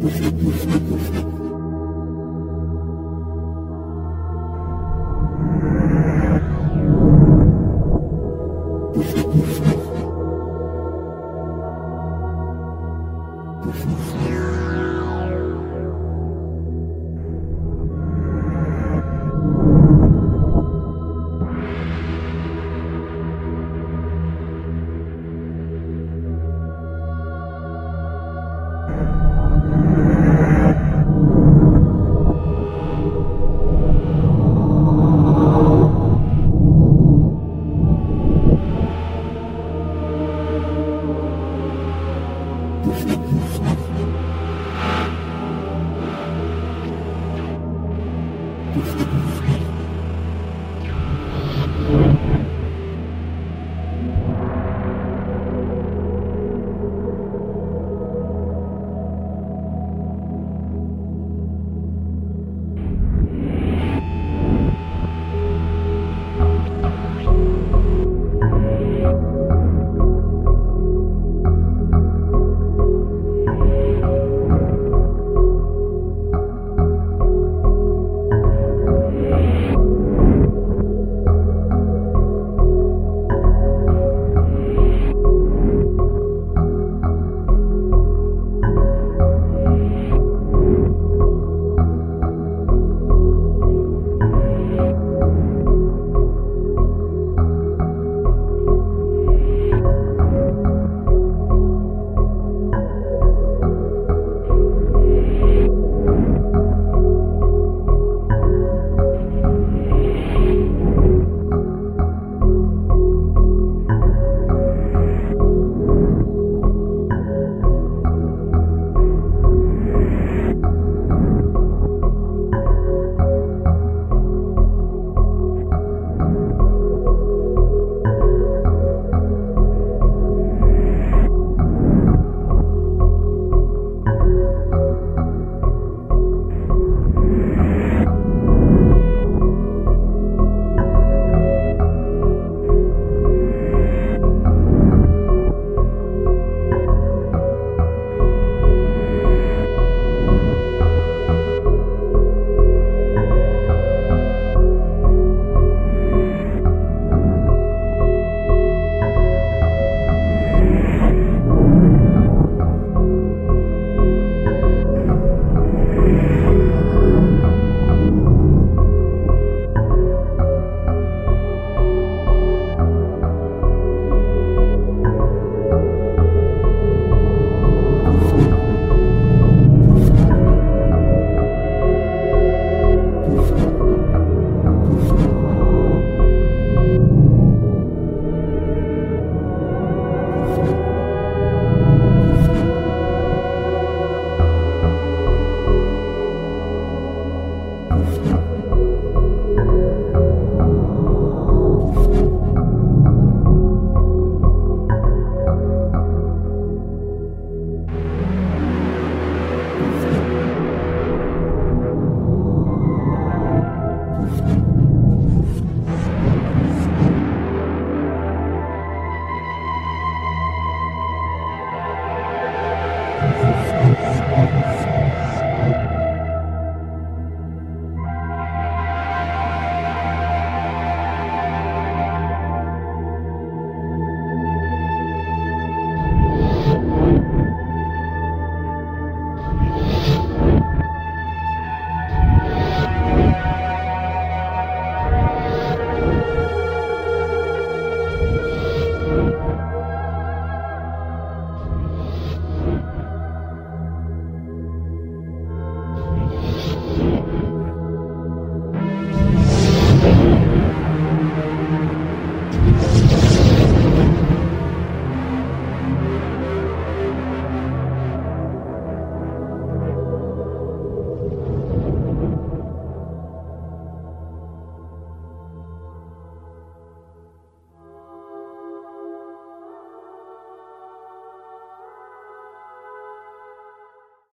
Musik